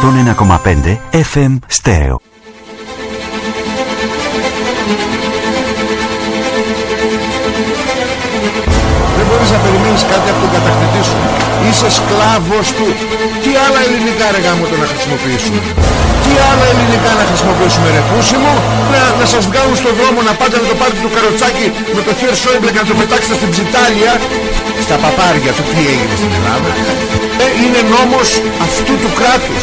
101,5 FM Stereo. Δεν μπορείς να περιμένεις κάτι από τον κατακτητή σου. Είσαι σκλάβος του. Τι άλλα ελληνικά ρε γάμο το να χρησιμοποιήσουμε; Τι άλλα ελληνικά να χρησιμοποιήσουμε ρε πούσι μου; Να, να σας βγάλουν στον δρόμο να πάτε με το πάρτι του καροτσάκι με το χέρι Σόιμπλε και να το πετάξετε στην ψιτάλια. Στα παπάρια του τι έγινε στην Ελλάδα; Ε, είναι νόμος αυτού του κράτους.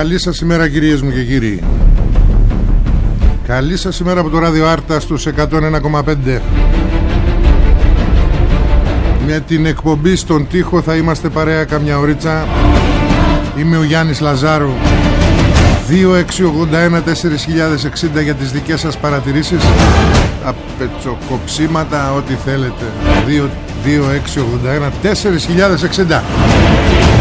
Καλή σας ημέρα κυρίες μου και κύριοι. Καλή σας ημέρα από το ράδιο Άρτα στους 101,5 Με την εκπομπή στον τοίχο θα είμαστε παρέα καμιά ωρίτσα. Είμαι ο Γιάννης Λαζάρου. 2681-4060 για τις δικές σας παρατηρήσεις. Απετσοκοψίματα, ό,τι θέλετε. 2681-4060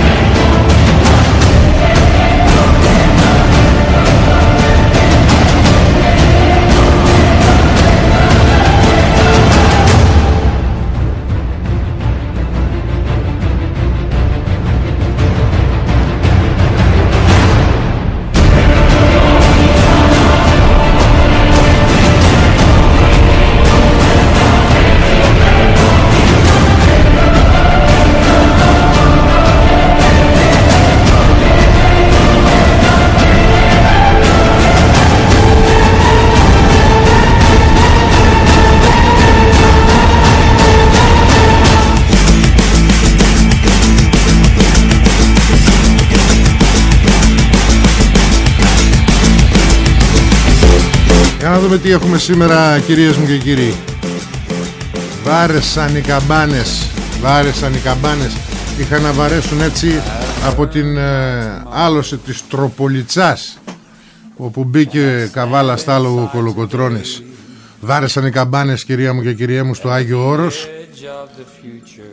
δούμε τι έχουμε σήμερα κυρίες μου και κύριοι. Βάρεσαν οι καμπάνες Βάρεσαν οι καμπάνες. Είχαν να βαρέσουν έτσι Από την ε, άλωση της Τροπολιτσάς Όπου μπήκε καβάλα στάλογο ο Κολοκοτρώνης. Βάρεσαν οι καμπάνες κυρία μου και κυρία μου στο Άγιο Όρος.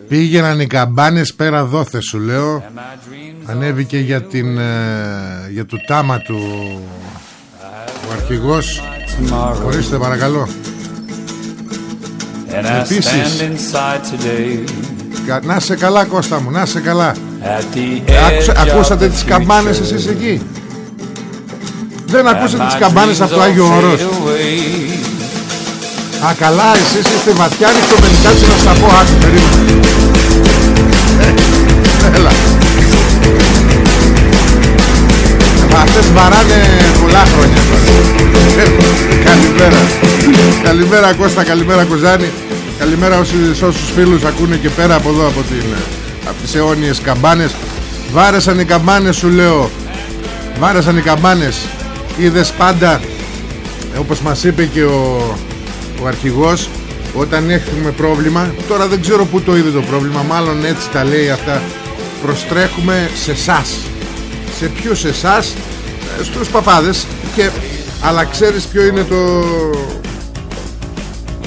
Πήγαιναν οι καμπάνες πέρα δόθε σου λέω. Ανέβηκε για, την, ε, για το τάμα του ο αρχηγός Ορίστε παρακαλώ. Επίσης. Να σε καλά Κώστα μου Να σε καλά. Ακούσατε τις καμπάνες εσείς εκεί; Δεν ακούσατε τις καμπάνες από το Άγιο Όρος. Α καλά εσείς είστε βαθιά νυχτομενικάτσι να στα πω Άκου περίμενε. Ε, Έλα. Αυτές βαράνε πολλά χρόνια Καλημέρα. Καλημέρα Κώστα, καλημέρα Κοζάνη. Καλημέρα όσοι, όσους φίλους ακούνε και πέρα από εδώ από, την, από τις αιώνιες καμπάνες. Βάρεσαν οι καμπάνες σου λέω. Βάρεσαν οι καμπάνες. Είδες πάντα Όπως μας είπε και ο, ο αρχηγός Όταν έχουμε πρόβλημα Τώρα δεν ξέρω που το είδε το πρόβλημα Μάλλον έτσι τα λέει αυτά Προστρέχουμε σε εσάς. Σε ποιους εσάς; Στους παπάδες. Και Αλλά ξέρεις ποιο είναι το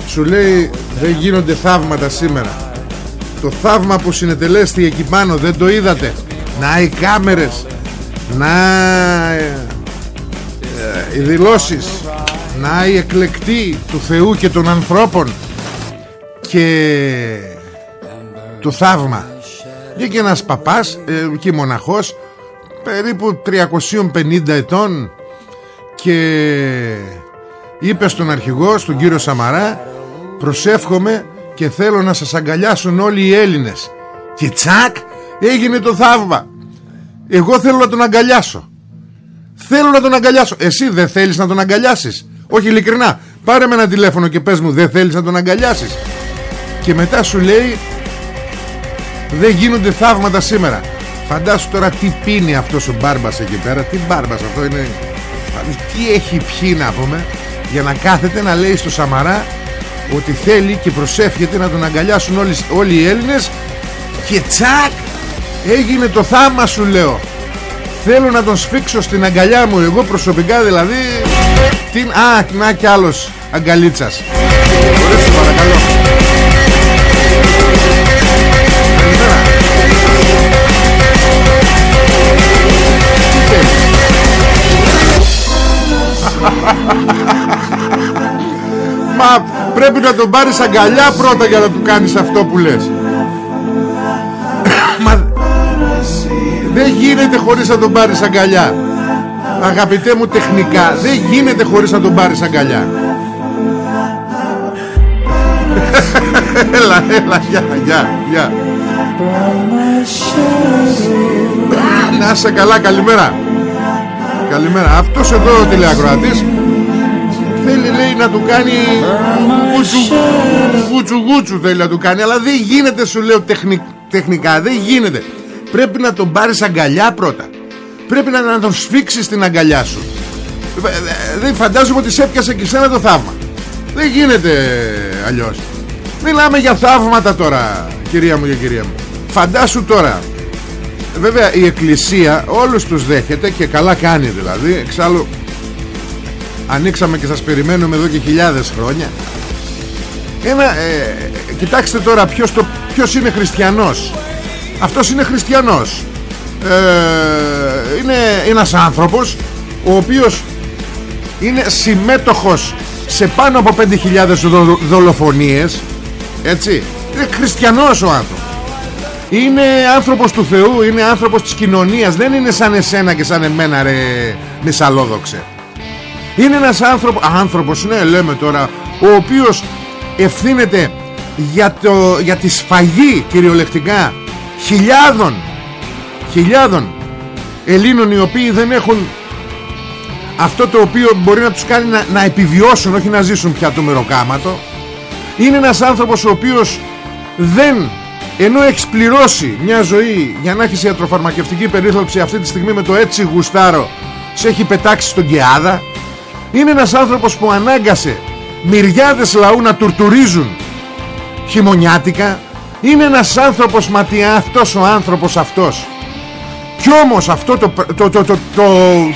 Σου λέει δεν γίνονται θαύματα σήμερα. Το θαύμα που συνετελέστη εκεί πάνω δεν το είδατε; Να οι κάμερες Να ε, ε, οι δηλώσεις Να οι εκλεκτοί του Θεού και των ανθρώπων Και το θαύμα. Βγήκε ένας παπάς ε, και μοναχός περίπου 350 ετών και είπε στον αρχηγό, στον κύριο Σαμαρά προσεύχομαι και θέλω να σας αγκαλιάσουν όλοι οι Έλληνες και τσακ έγινε το θαύμα. Εγώ θέλω να τον αγκαλιάσω. Θέλω να τον αγκαλιάσω. Εσύ δεν θέλεις να τον αγκαλιάσεις. Όχι ειλικρινά πάρε με ένα τηλέφωνο και πες μου δεν θέλεις να τον αγκαλιάσεις και μετά σου λέει δεν γίνονται θαύματα σήμερα Φαντάσου τώρα τι πίνει αυτός ο μπάρμπας εκεί πέρα. Τι μπάρμπας αυτό είναι Τι έχει πιει να πούμε Για να κάθεται να λέει στο Σαμαρά Ότι θέλει και προσεύχεται να τον αγκαλιάσουν όλοι, όλοι οι Έλληνες Και τσακ Έγινε το θάμα σου λέω. Θέλω να τον σφίξω στην αγκαλιά μου Εγώ προσωπικά δηλαδή την... Α, να κι άλλος αγκαλίτσας Μα πρέπει να τον πάρεις αγκαλιά πρώτα για να του κάνεις αυτό που λες. Μα δεν γίνεται χωρίς να τον πάρεις αγκαλιά. Αγαπητέ μου τεχνικά Δεν γίνεται χωρίς να τον πάρεις αγκαλιά. Έλα, έλα, γεια, γεια, γεια. Να είσαι καλά, καλημέρα. Καλημέρα. Αυτός εδώ ο τηλεακροατής Θέλει λέει να του κάνει Γούτσου γούτσου θέλει να του κάνει Αλλά δεν γίνεται σου λέω τεχνικά Δεν γίνεται. Πρέπει να τον πάρεις αγκαλιά πρώτα. Πρέπει να, να τον σφίξεις στην αγκαλιά σου. Δεν φαντάζομαι ότι σε έπιασε και σένα το θαύμα. Δεν γίνεται αλλιώς. Μιλάμε για θαύματα τώρα Κυρία μου και κυρία μου. Φαντάσου τώρα. Βέβαια η Εκκλησία όλους τους δέχεται και καλά κάνει δηλαδή. Εξάλλου ανοίξαμε και σας περιμένουμε εδώ και χιλιάδες χρόνια. Ένα, ε, Κοιτάξτε τώρα ποιος, το, ποιος είναι χριστιανός. Αυτός είναι χριστιανός. Ε, Είναι ένας άνθρωπος Ο οποίος είναι συμμέτοχος σε πάνω από 5.000 δολοφονίες Έτσι. Είναι χριστιανός ο άνθρωπος. Είναι άνθρωπος του Θεού Είναι άνθρωπος της κοινωνίας. Δεν είναι σαν εσένα και σαν εμένα ρε Μισαλόδοξε Είναι ένας άνθρωπος Άνθρωπος ναι λέμε τώρα Ο οποίος ευθύνεται για, το, για τη σφαγή Κυριολεκτικά Χιλιάδων Χιλιάδων Ελλήνων οι οποίοι δεν έχουν αυτό το οποίο μπορεί να τους κάνει να, να επιβιώσουν όχι να ζήσουν πια το μεροκάματο. Είναι ένας άνθρωπος ο οποίος δεν ενώ έχει πληρώσει μια ζωή για να έχεις ιατροφαρμακευτική περίθαλψη αυτή τη στιγμή με το έτσι γουστάρο σε έχει πετάξει στον Κεάδα είναι ένας άνθρωπος που ανάγκασε μυριάδες λαού να τουρτουρίζουν. Χειμωνιάτικα είναι ένας άνθρωπος ματιά αυτός ο άνθρωπος αυτός. Κι όμως αυτό το, το, το, το,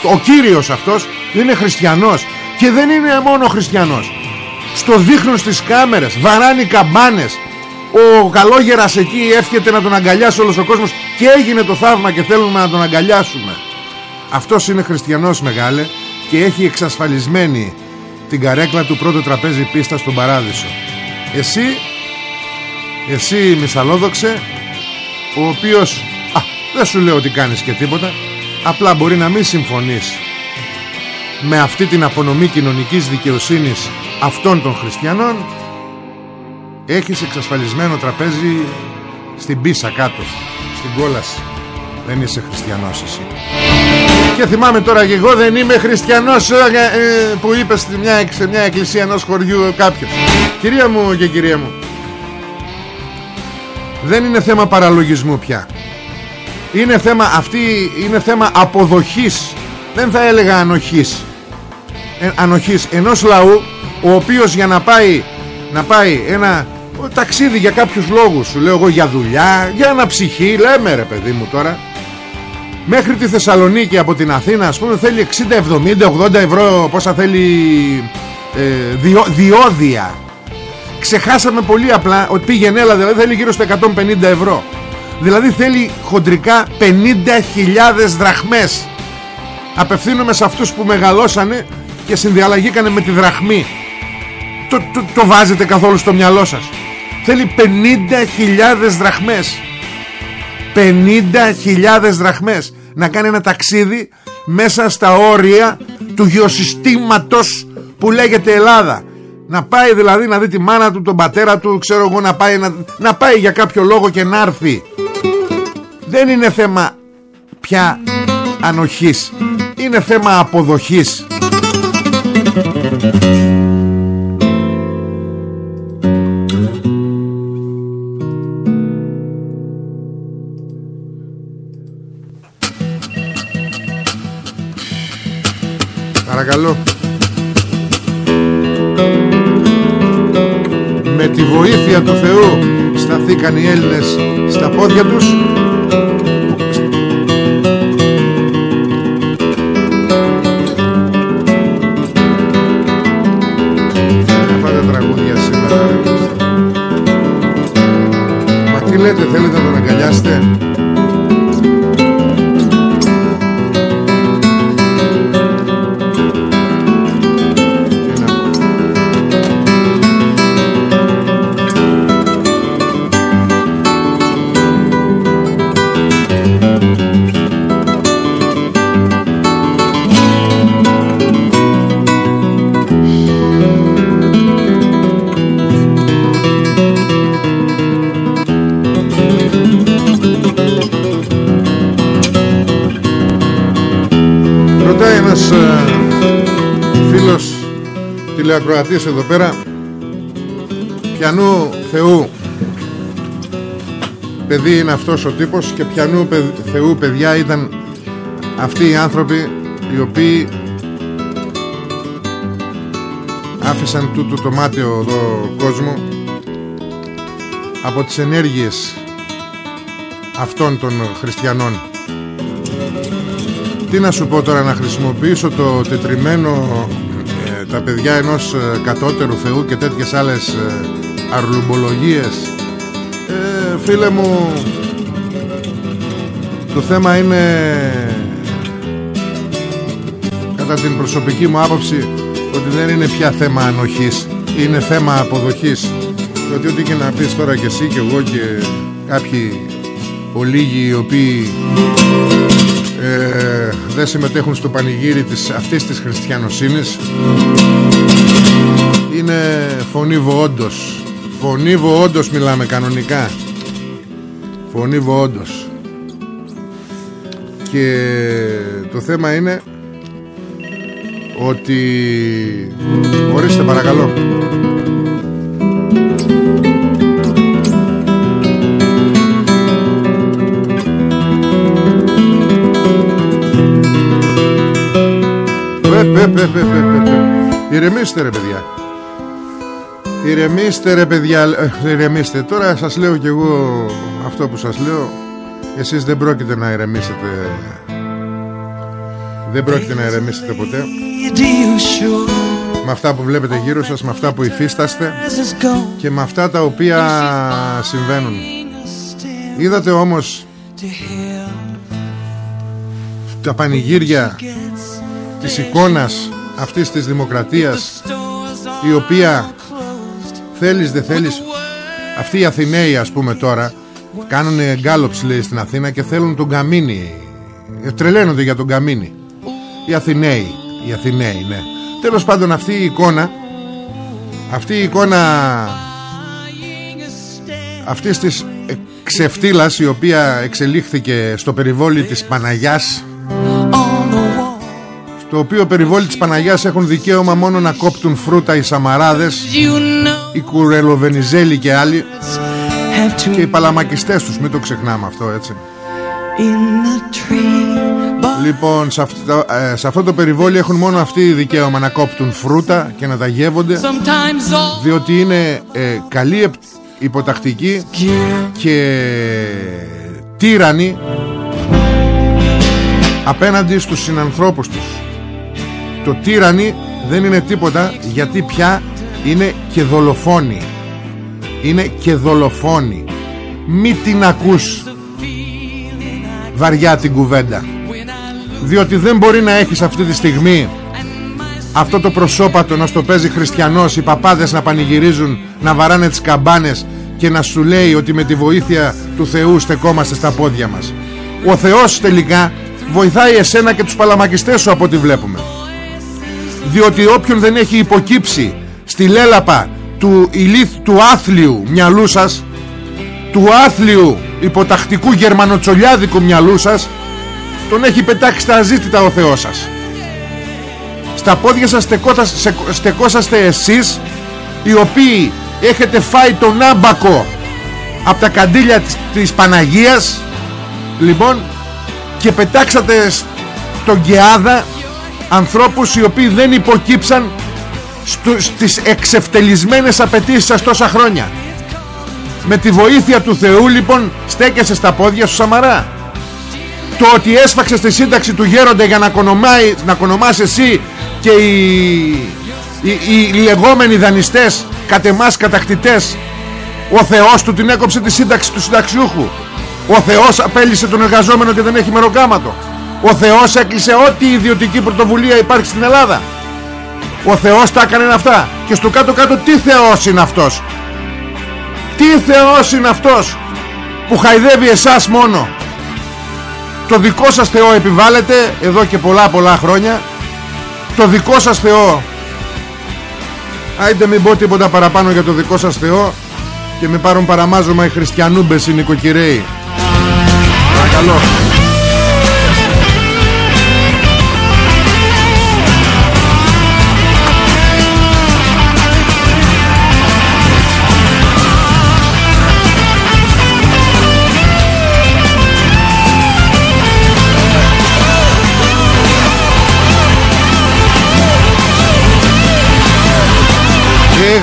ο κύριος αυτός είναι χριστιανός και δεν είναι μόνο χριστιανός. Στο δείχνουν στις κάμερες βαράνει καμπάνες. Ο καλόγερας εκεί εύχεται να τον αγκαλιάσει όλος ο κόσμος και έγινε το θαύμα και θέλουμε να τον αγκαλιάσουμε. Αυτός είναι χριστιανός μεγάλε και έχει εξασφαλισμένη την καρέκλα του πρώτου τραπέζι πίστα στον παράδεισο. Εσύ εσύ μισαλόδοξε ο οποίος α, δεν σου λέω ότι κάνεις και τίποτα απλά μπορεί να μην συμφωνείς με αυτή την απονομή κοινωνικής δικαιοσύνης αυτών των χριστιανών Έχεις εξασφαλισμένο τραπέζι στην πίσα κάτω Στην κόλαση. Δεν είσαι χριστιανός εσύ Και θυμάμαι τώρα και εγώ δεν είμαι χριστιανός ε, ε, Που είπες σε μια, σε μια εκκλησία ενός χωριού κάποιος Κυρία μου και κυρία μου Δεν είναι θέμα παραλογισμού πια. Είναι θέμα Αυτή είναι θέμα αποδοχής. Δεν θα έλεγα ανοχής. Ε, Ανοχής ενός λαού Ο οποίος για να πάει να πάει ένα ταξίδι για κάποιους λόγους σου λέω εγώ για δουλειά για ένα ψυχή λέμε ρε παιδί μου τώρα Μέχρι τη Θεσσαλονίκη από την Αθήνα ας πούμε θέλει 60, 70, 80 ευρώ πόσα θέλει ε, διο, διόδια. Ξεχάσαμε πολύ απλά ότι πήγαινε έλα δηλαδή θέλει γύρω στα 150 ευρώ. Δηλαδή θέλει χοντρικά 50.000 δραχμές. Απευθύνομαι σε αυτούς που μεγαλώσανε και συνδιαλλαγήκανε με τη δραχμή. Το, το, το βάζετε καθόλου στο μυαλό σας. Θέλει 50.000 δραχμές 50.000 δραχμές. Να κάνει ένα ταξίδι μέσα στα όρια του γεωσυστήματος που λέγεται Ελλάδα. Να πάει δηλαδή να δει τη μάνα του, τον πατέρα του ξέρω εγώ να πάει, να, να πάει για κάποιο λόγο και να έρθει. Δεν είναι θέμα πια ανοχής. Είναι θέμα αποδοχής Σταθήκαν οι Έλληνες Στα πόδια τους τηλεακροατής εδώ πέρα. Πιανού Θεού. Παιδί είναι αυτός ο τύπος και πιανού Θεού παιδιά ήταν αυτοί οι άνθρωποι οι οποίοι άφησαν τούτο το μάτιο εδώ κόσμο από τις ενέργειες αυτών των χριστιανών. Τι να σου πω τώρα να χρησιμοποιήσω το τετριμένο τα παιδιά ενός ε, κατώτερου θεού και τέτοιες άλλες ε, αρλουμπολογίες. Ε, φίλε μου το θέμα είναι κατά την προσωπική μου άποψη ότι δεν είναι πια θέμα ανοχής είναι θέμα αποδοχής. Διότι ό,τι και να πεις τώρα και εσύ και εγώ και κάποιοι ολίγοι οι οποίοι ε, δεν συμμετέχουν στο πανηγύρι της, αυτής της χριστιανοσύνης είναι φωνήβο όντως φωνήβο όντως μιλάμε κανονικά. Φωνήβο όντως και το θέμα είναι ότι ορίστε παρακαλώ. Ηρεμήστε ρε παιδιά Ηρεμήστε ρε παιδιά ε, Ηρεμήστε. Τώρα σας λέω κι εγώ Αυτό που σας λέω. Εσείς δεν πρόκειται να ηρεμήσετε. Δεν πρόκειται να ηρεμήσετε ποτέ. Με αυτά που βλέπετε γύρω σας Με αυτά που υφίσταστε Και με αυτά τα οποία συμβαίνουν. Είδατε όμως Τα πανηγύρια της εικόνας αυτής της δημοκρατίας η οποία θέλεις δεν θέλεις; Αυτοί οι Αθηναίοι ας πούμε τώρα κάνουν γκάλοψ λέει στην Αθήνα και θέλουν τον Καμίνη. Ε, τρελαίνονται για τον Καμίνη. Οι Αθηναίοι οι Αθηναίοι ναι. Τέλος πάντων αυτή η εικόνα αυτή η εικόνα αυτής της ξεφτύλας η οποία εξελίχθηκε στο περιβόλι της Παναγιάς το οποίο περιβόλι της Παναγιάς έχουν δικαίωμα μόνο να κόπτουν φρούτα οι Σαμαράδες οι Κουρελοβενιζέλοι και άλλοι. Και οι παλαμακιστές τους μην το ξεχνάμε αυτό έτσι. Λοιπόν σε αυτό, ε, σε αυτό το περιβόλι έχουν μόνο αυτοί δικαίωμα να κόπτουν φρούτα και να τα γεύονται διότι είναι ε, καλή υποτακτική και τύρανοι απέναντι στους συνανθρώπους τους το τύρανι δεν είναι τίποτα γιατί πια είναι και δολοφόνοι είναι και δολοφόνοι μη την ακούς. Βαριά την κουβέντα. Διότι δεν μπορεί να έχεις αυτή τη στιγμή αυτό το προσώπατο να στο παίζει χριστιανός οι παπάδες να πανηγυρίζουν να βαράνε τις καμπάνες και να σου λέει ότι με τη βοήθεια του Θεού στεκόμαστε στα πόδια μας. Ο Θεός τελικά βοηθάει εσένα και τους παλαμακιστές σου από ό,τι βλέπουμε διότι όποιον δεν έχει υποκύψει στη λέλαπα του, ηλίθ, του άθλιου μυαλού σας του άθλιου υποτακτικού γερμανοτσολιάδικου μυαλού σας τον έχει πετάξει στα αζήτητα ο Θεός σας. Στα πόδια σας στεκόσαστε εσείς οι οποίοι έχετε φάει τον άμπακο από τα καντήλια της, της Παναγίας λοιπόν και πετάξατε στον Κεάδα ανθρώπους οι οποίοι δεν υποκύψαν στις εξευτελισμένες απαιτήσεις σας τόσα χρόνια. Με τη βοήθεια του Θεού λοιπόν στέκεσαι στα πόδια σου Σαμαρά. Το ότι έσφαξες τη σύνταξη του γέροντα για να, κονομάει, να κονομάς εσύ και οι, οι, οι λεγόμενοι δανειστές κατ' εμάς κατακτητές ο Θεός του την έκοψε τη σύνταξη του συνταξιούχου. Ο Θεός απέλησε τον εργαζόμενο και δεν έχει μεροκάματο ο Θεός έκλεισε ό,τι ιδιωτική πρωτοβουλία υπάρχει στην Ελλάδα. Ο Θεός τα έκανε αυτά. Και στο κάτω κάτω τι Θεός είναι αυτός; Τι Θεός είναι αυτός που χαϊδεύει εσάς μόνο; Το δικό σας Θεό επιβάλλεται εδώ και πολλά πολλά χρόνια. Το δικό σας Θεό. Άιντε μην πω τίποτα παραπάνω για το δικό σας Θεό και με πάρουν παραμάζωμα οι χριστιανούμπες οι νοικοκυρέοι. Παρακαλώ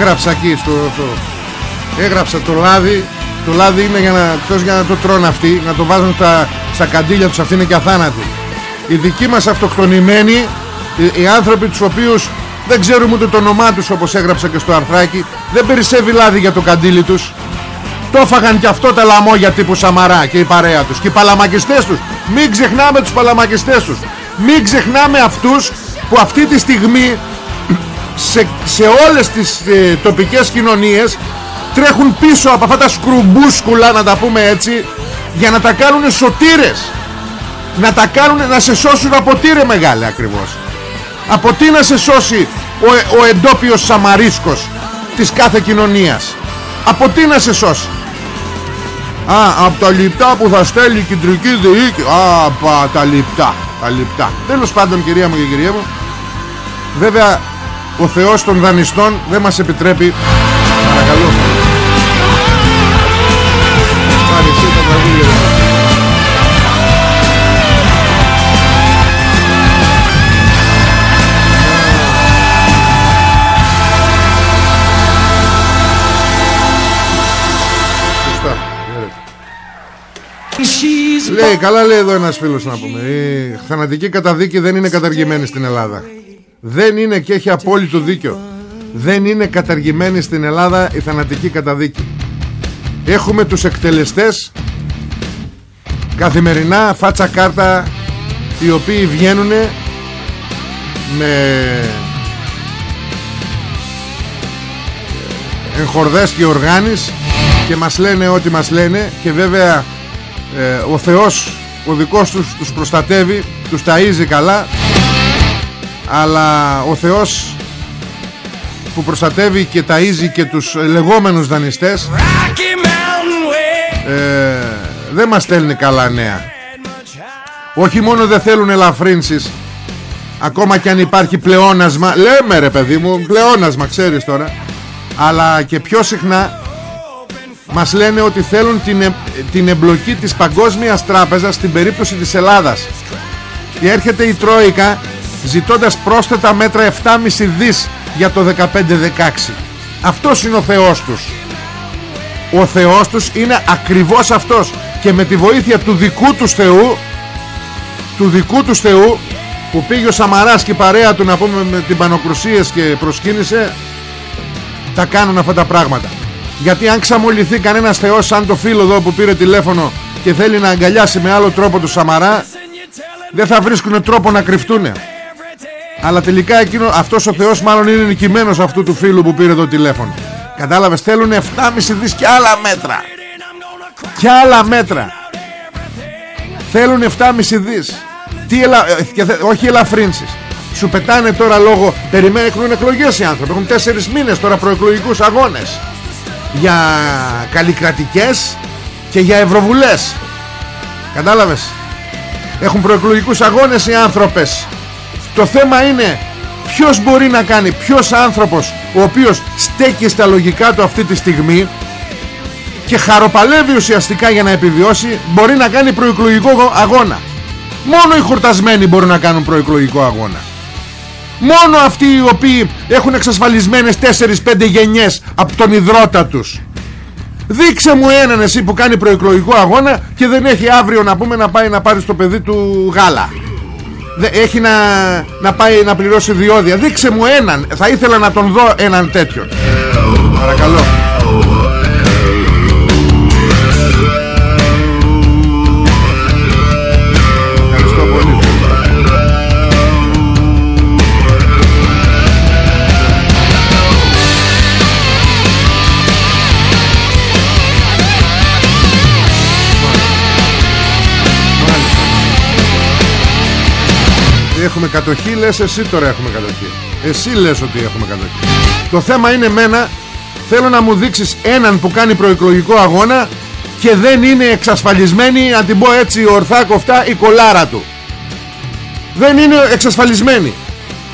έγραψα εκεί στο, το, έγραψα το λάδι. Το λάδι είναι για να, για να το τρώνε αυτοί να το βάζουν στα, στα καντήλια τους αυτοί είναι και αθάνατοι. Οι δικοί μας αυτοκτονημένοι οι, οι άνθρωποι τους οποίους δεν ξέρουμε ούτε το όνομά τους όπως έγραψα και στο αρθράκι δεν περισσεύει λάδι για το καντήλι τους. Το έφαγαν και αυτό τα λαμόγια τύπου Σαμαρά και η παρέα τους και οι παλαμακιστές τους. Μην ξεχνάμε τους παλαμακιστές τους. Μην ξεχνάμε αυτούς που αυτή τη στιγμή σε, σε όλες τις ε, τοπικές κοινωνίες τρέχουν πίσω από αυτά τα σκρουμπούσκουλα να τα πούμε έτσι για να τα κάνουν σωτήρες. Να τα κάνουν να σε σώσουν από τι ρε μεγάλε ακριβώς. Από τι να σε σώσει ο, ο εντόπιος σαμαρίσκος της κάθε κοινωνίας. Από τι να σε σώσει. Α, από τα λιπτά που θα στέλνει η κεντρική διοίκη. Α, από τα λιπτά Τα λιπτά. Τέλος πάντων κυρία μου και κυρία μου Βέβαια ο Θεός των δανειστών δεν μας επιτρέπει. Παρακαλώ. Πάρε εσύ τα Λέει, καλά λέει εδώ ένας φίλος να πούμε. Η θανατική καταδίκη δεν είναι καταργημένη στην Ελλάδα δεν είναι και έχει απόλυτο δίκιο. Δεν είναι καταργημένη στην Ελλάδα η θανατική καταδίκη. Έχουμε τους εκτελεστές καθημερινά φάτσα κάρτα οι οποίοι βγαίνουν με εγχορδές και οργάνεις και μας λένε ό,τι μας λένε και βέβαια ε, ο Θεός ο δικός τους τους προστατεύει τους ταΐζει καλά αλλά ο Θεός που προστατεύει και ταΐζει και τους λεγόμενους δανειστές ε, δεν μας στέλνει καλά νέα. Όχι μόνο δεν θέλουν ελαφρύνσεις ακόμα και αν υπάρχει πλεόνασμα. Λέμε ρε παιδί μου πλεόνασμα ξέρεις τώρα. Αλλά και πιο συχνά μας λένε ότι θέλουν την, ε, την εμπλοκή της Παγκόσμιας Τράπεζας στην περίπτωση της Ελλάδας. Και έρχεται η Τρόικα ζητώντας πρόσθετα μέτρα 7,5 δις για το 15-16 αυτός είναι ο Θεός τους. Ο Θεός τους είναι ακριβώς αυτός και με τη βοήθεια του δικού τους Θεού του δικού τους Θεού που πήγε ο Σαμαράς και η παρέα του να πούμε με την Πανοκρουσίες και προσκύνησε τα κάνουν αυτά τα πράγματα. Γιατί αν ξαμολυθεί κανένας θεός σαν το φίλο εδώ που πήρε τηλέφωνο και θέλει να αγκαλιάσει με άλλο τρόπο του Σαμαρά δεν θα βρίσκουν τρόπο να κρυφτούν αλλά τελικά εκείνο, αυτός ο Θεός μάλλον είναι νικημένος αυτού του φίλου που πήρε το τηλέφωνο. Κατάλαβες θέλουν 7,5 δις και άλλα μέτρα. Και άλλα μέτρα. Θέλουν 7,5 δις. Τι ελα... Ε, και όχι ελαφρύνσεις. Σου πετάνε τώρα λόγω περιμένουν έχουν εκλογές οι άνθρωποι. Έχουν 4 μήνες τώρα προεκλογικούς αγώνες. Για καλλικρατικές και για ευρωβουλές. Κατάλαβες. Έχουν προεκλογικούς αγώνες οι άνθρωπες το θέμα είναι ποιος μπορεί να κάνει ποιος άνθρωπος ο οποίος στέκει στα λογικά του αυτή τη στιγμή και χαροπαλεύει ουσιαστικά για να επιβιώσει μπορεί να κάνει προεκλογικό αγώνα. Μόνο οι χορτασμένοι μπορούν να κάνουν προεκλογικό αγώνα. Μόνο αυτοί οι οποίοι έχουν εξασφαλισμένες 4-5 γενιές από τον υδρότα τους. Δείξε μου έναν εσύ που κάνει προεκλογικό αγώνα και δεν έχει αύριο να πούμε να πάει να πάρει στο παιδί του γάλα. Έχει να, να πάει να πληρώσει διόδια. Δείξε μου έναν. Θα ήθελα να τον δω έναν τέτοιο. Παρακαλώ. Έχουμε κατοχή Λες εσύ τώρα έχουμε κατοχή. Εσύ λες ότι έχουμε κατοχή. Το θέμα είναι μένα Θέλω να μου δείξεις έναν που κάνει προεκλογικό αγώνα Και δεν είναι εξασφαλισμένη Να την πω έτσι ορθά κοφτά Η κολάρα του. Δεν είναι εξασφαλισμένη.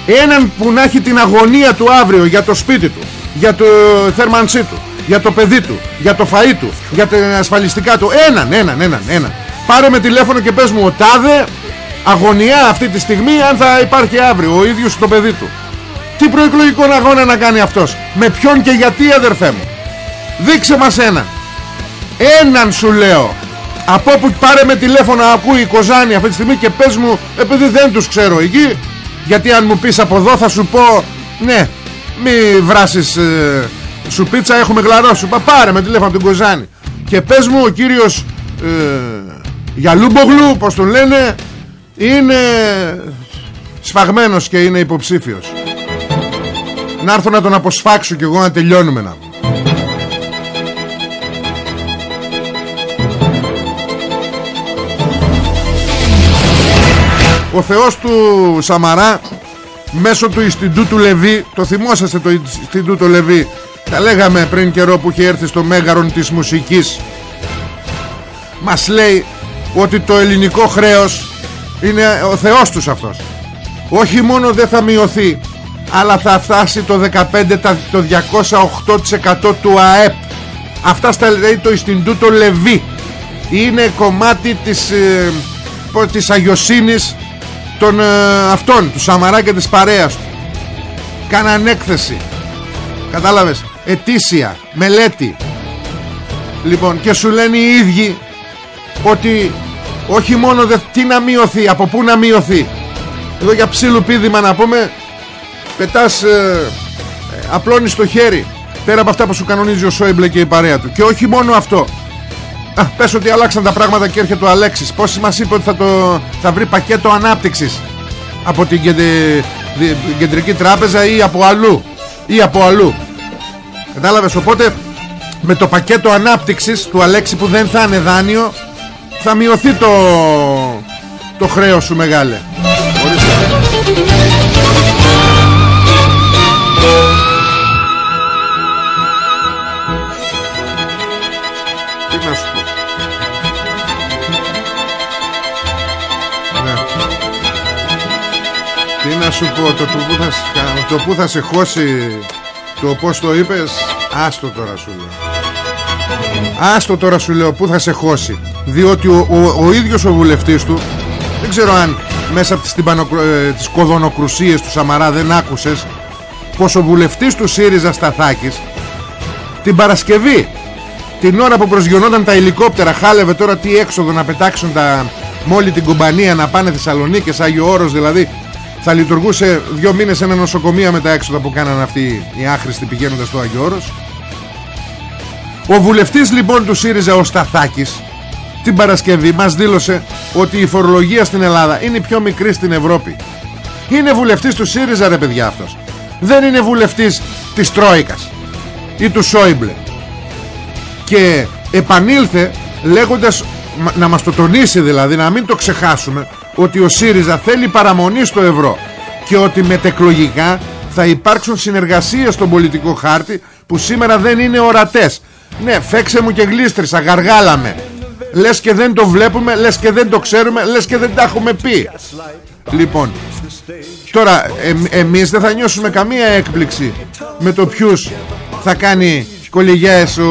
Έναν που να έχει την αγωνία του αύριο Για το σπίτι του Για το θέρμανσί του Για το παιδί του Για το φαΐ του Για τα ασφαλιστικά του. Έναν, έναν, έναν, έναν. Πάρε με τηλέφωνο και πες μου ο τάδε αγωνιά αυτή τη στιγμή αν θα υπάρχει αύριο ο ίδιος το παιδί του. Τι προεκλογικό αγώνα να κάνει αυτός; Με ποιον και γιατί αδερφέ μου; Δείξε μας έναν. Έναν σου λέω. Από όπου πάρε με τηλέφωνο ακούει η Κοζάνη αυτή τη στιγμή και πες μου επειδή δεν τους ξέρω εκεί γιατί αν μου πεις από εδώ θα σου πω ναι μη βράσεις ε, σου πίτσα έχουμε γλαρό σου πάρε με τηλέφωνο την Κοζάνη. Και πες μου ο κύριος ε, Γιαλούμπογλου πως τον λένε είναι σφαγμένος και είναι υποψήφιος. Να έρθω να τον αποσφάξω και εγώ να τελειώνουμε να. Ο Θεός του Σαμαρά μέσω του Ινστιτούτου Λεβί το θυμόσαστε το Ινστιτούτο Λεβί τα λέγαμε πριν καιρό που είχε έρθει στο μέγαρον της μουσικής μας λέει ότι το ελληνικό χρέος είναι ο Θεός τους αυτός. Όχι μόνο δεν θα μειωθεί αλλά θα φτάσει το 15 το 208% του ΑΕΠ. Αυτά στα λέει το Ινστιτούτο Λεβί. Είναι κομμάτι της, ε, της αγιοσύνης των ε, αυτών του Σαμαρά και της παρέας του. Κάναν έκθεση. Κατάλαβες; Ετήσια μελέτη. Λοιπόν και σου λένε οι ίδιοι ότι όχι μόνο δε, τι να μειωθεί Από πού να μειωθεί. Εδώ για ψήλου πίδημα να πούμε Πετάς ε, ε, Απλώνεις το χέρι Πέρα από αυτά που σου κανονίζει ο Σόιμπλε και η παρέα του. Και όχι μόνο αυτό. Α, πες ότι αλλάξαν τα πράγματα και έρχεται ο Αλέξης. Πώς μας είπε ότι θα, το, θα βρει πακέτο ανάπτυξης; Από την κεντρική τράπεζα ή από αλλού; Ή από αλλού. Κατάλαβες; Οπότε με το πακέτο ανάπτυξης του Αλέξη που δεν θα είναι δάνειο θα μειωθεί το, το χρέος σου μεγάλε. Τι να σου πω. Ναι. Τι να σου πω το, το, που θα, το που θα σε χώσει Το πως το είπες Άστο τώρα σου λέω Άστο τώρα σου λέω που θα σε χώσει. Διότι ο, ο, ο ίδιος ο βουλευτής του Δεν ξέρω αν μέσα από τις, ε, τις κοδονοκρουσίες του Σαμαρά δεν άκουσες Πως ο βουλευτής του ΣΥΡΙΖΑ Σταθάκης Την Παρασκευή Την ώρα που προσγειωνόταν τα ελικόπτερα Χάλευε τώρα τι έξοδο να πετάξουν τα, με όλη την κομπανία να πάνε Θεσσαλονίκη, Άγιο Όρος δηλαδή θα λειτουργούσε δύο μήνες ένα νοσοκομείο με τα έξοδα που κάνανε αυτοί οι άχρηστοι πηγαίνοντας στο Άγιο Όρος ο βουλευτής λοιπόν του ΣΥΡΙΖΑ ο Σταθάκης την Παρασκευή μας δήλωσε ότι η φορολογία στην Ελλάδα είναι η πιο μικρή στην Ευρώπη. Είναι βουλευτής του ΣΥΡΙΖΑ ρε παιδιά αυτός. Δεν είναι βουλευτής της Τρόικας ή του Σόιμπλε. Και επανήλθε λέγοντας να μας το τονίσει δηλαδή να μην το ξεχάσουμε ότι ο ΣΥΡΙΖΑ θέλει παραμονή στο ευρώ και ότι μετεκλογικά θα υπάρξουν συνεργασίες στον πολιτικό χάρτη που σήμερα δεν είναι ορατές ναι φέξε μου και γλίστρισα γαργάλαμε. Λες και δεν το βλέπουμε λες και δεν το ξέρουμε λες και δεν τα έχουμε πει. Λοιπόν τώρα ε, εμείς δεν θα νιώσουμε καμία έκπληξη με το ποιους θα κάνει κολυγιές ο,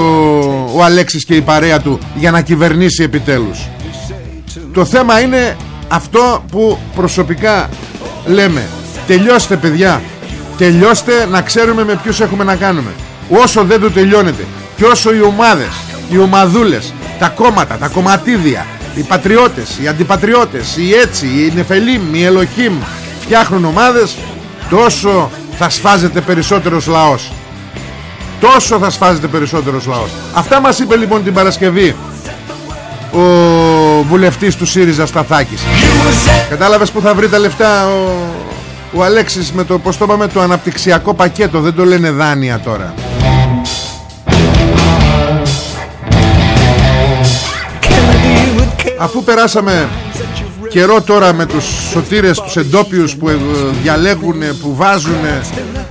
ο Αλέξης και η παρέα του για να κυβερνήσει επιτέλους. Το θέμα είναι αυτό που προσωπικά λέμε. Τελειώστε παιδιά. Τελειώστε να ξέρουμε με ποιους έχουμε να κάνουμε. Όσο δεν το τελειώνετε και όσο οι ομάδες οι ομαδούλες τα κόμματα, τα κομματίδια οι πατριώτες, οι αντιπατριώτες οι έτσι, οι νεφελίμ, οι ελοχίμ φτιάχνουν ομάδες τόσο θα σφάζεται περισσότερος λαός. Τόσο θα σφάζεται περισσότερος λαός. Αυτά μας είπε λοιπόν την Παρασκευή ο βουλευτής του ΣΥΡΙΖΑ Σταθάκης. Κατάλαβες που θα βρει τα λεφτά ο, ο Αλέξης με το πως το είπαμε το αναπτυξιακό πακέτο δεν το λένε δάνεια τώρα αφού περάσαμε καιρό τώρα με τους σωτήρες τους εντόπιους που ε, διαλέγουν που βάζουν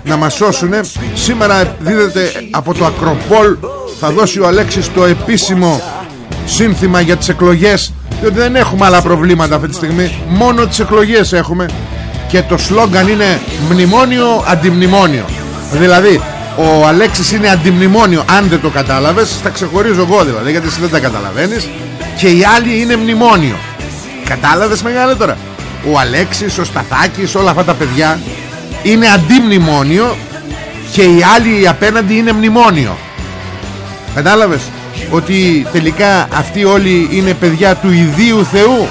να μας σώσουν σήμερα δίδεται από το Ακροπόλ θα δώσει ο Αλέξης το επίσημο σύνθημα για τις εκλογές διότι δεν έχουμε άλλα προβλήματα αυτή τη στιγμή μόνο τις εκλογές έχουμε και το σλόγγαν είναι μνημόνιο αντιμνημόνιο δηλαδή ο Αλέξης είναι αντιμνημόνιο αν δεν το κατάλαβες θα ξεχωρίζω εγώ δηλαδή γιατί εσύ δεν τα καταλαβαίνεις. Και οι άλλοι είναι μνημόνιο. Κατάλαβες μεγάλο τώρα; Ο Αλέξης, ο Σταθάκης όλα αυτά τα παιδιά είναι αντιμνημόνιο και οι άλλοι απέναντι είναι μνημόνιο. Κατάλαβες; Ότι τελικά αυτοί όλοι είναι παιδιά του ιδίου Θεού.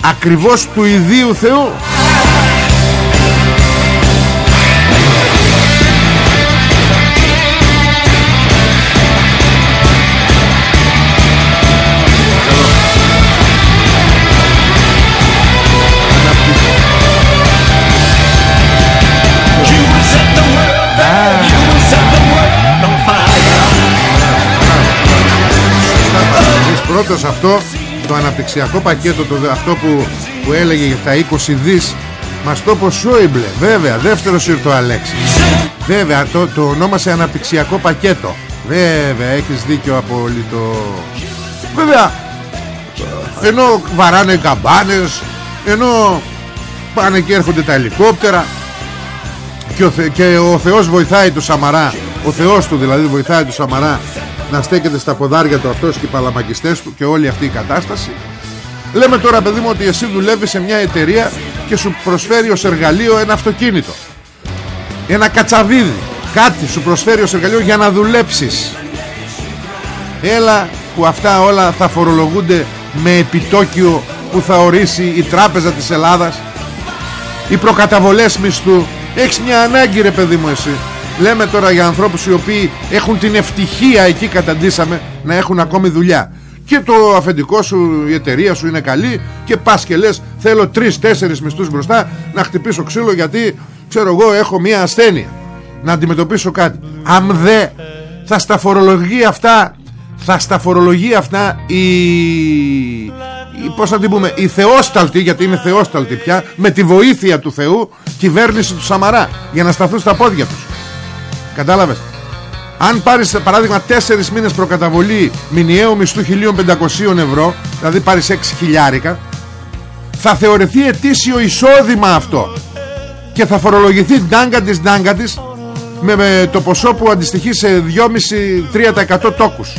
Ακριβώς του ιδίου Θεού πρώτος αυτό το αναπτυξιακό πακέτο το, αυτό που, που έλεγε για τα 20 δις μας το πω Σόιμπλε βέβαια δεύτερος ήρθε ο Αλέξης. Βέβαια το, το ονόμασε αναπτυξιακό πακέτο. Βέβαια έχεις δίκιο απόλυτο. Βέβαια ενώ βαράνε καμπάνες ενώ πάνε και έρχονται τα ελικόπτερα και ο, και ο Θεός βοηθάει του Σαμαρά. Ο Θεός του δηλαδή βοηθάει του Σαμαρά να στέκεται στα ποδάρια του αυτός και οι παλαμακιστές του και όλη αυτή η κατάσταση. Λέμε τώρα παιδί μου ότι εσύ δουλεύεις σε μια εταιρεία και σου προσφέρει ως εργαλείο ένα αυτοκίνητο. Ένα κατσαβίδι. Κάτι σου προσφέρει ως εργαλείο για να δουλέψεις. Έλα που αυτά όλα θα φορολογούνται με επιτόκιο που θα ορίσει η τράπεζα της Ελλάδας. Οι προκαταβολές μισθού. Έχεις μια ανάγκη ρε παιδί μου εσύ Λέμε τώρα για ανθρώπους οι οποίοι έχουν την ευτυχία εκεί καταντήσαμε να έχουν ακόμη δουλειά. Και το αφεντικό σου, η εταιρεία σου είναι καλή και πας και λες θέλω τρεις-τέσσερις μισθούς μπροστά να χτυπήσω ξύλο γιατί ξέρω εγώ έχω μια ασθένεια. Να αντιμετωπίσω κάτι. Αν δε θα στα φορολογεί αυτά θα στα φορολογεί αυτά η, η πώς να την πούμε η θεόσταλτη γιατί είναι θεόσταλτη πια με τη βοήθεια του Θεού κυβέρνηση του Σαμαρά για να σταθούν στα πόδια τους Κατάλαβες; Αν πάρεις παράδειγμα 4 μήνες προκαταβολή Μηνιαίου μισθού 1500 ευρώ Δηλαδή πάρεις 6 χιλιάρικα Θα θεωρηθεί ετήσιο εισόδημα αυτό Και θα φορολογηθεί ντάγκα της ντάγκα της με, με το ποσό που αντιστοιχεί σε 2,5-3% τόκους.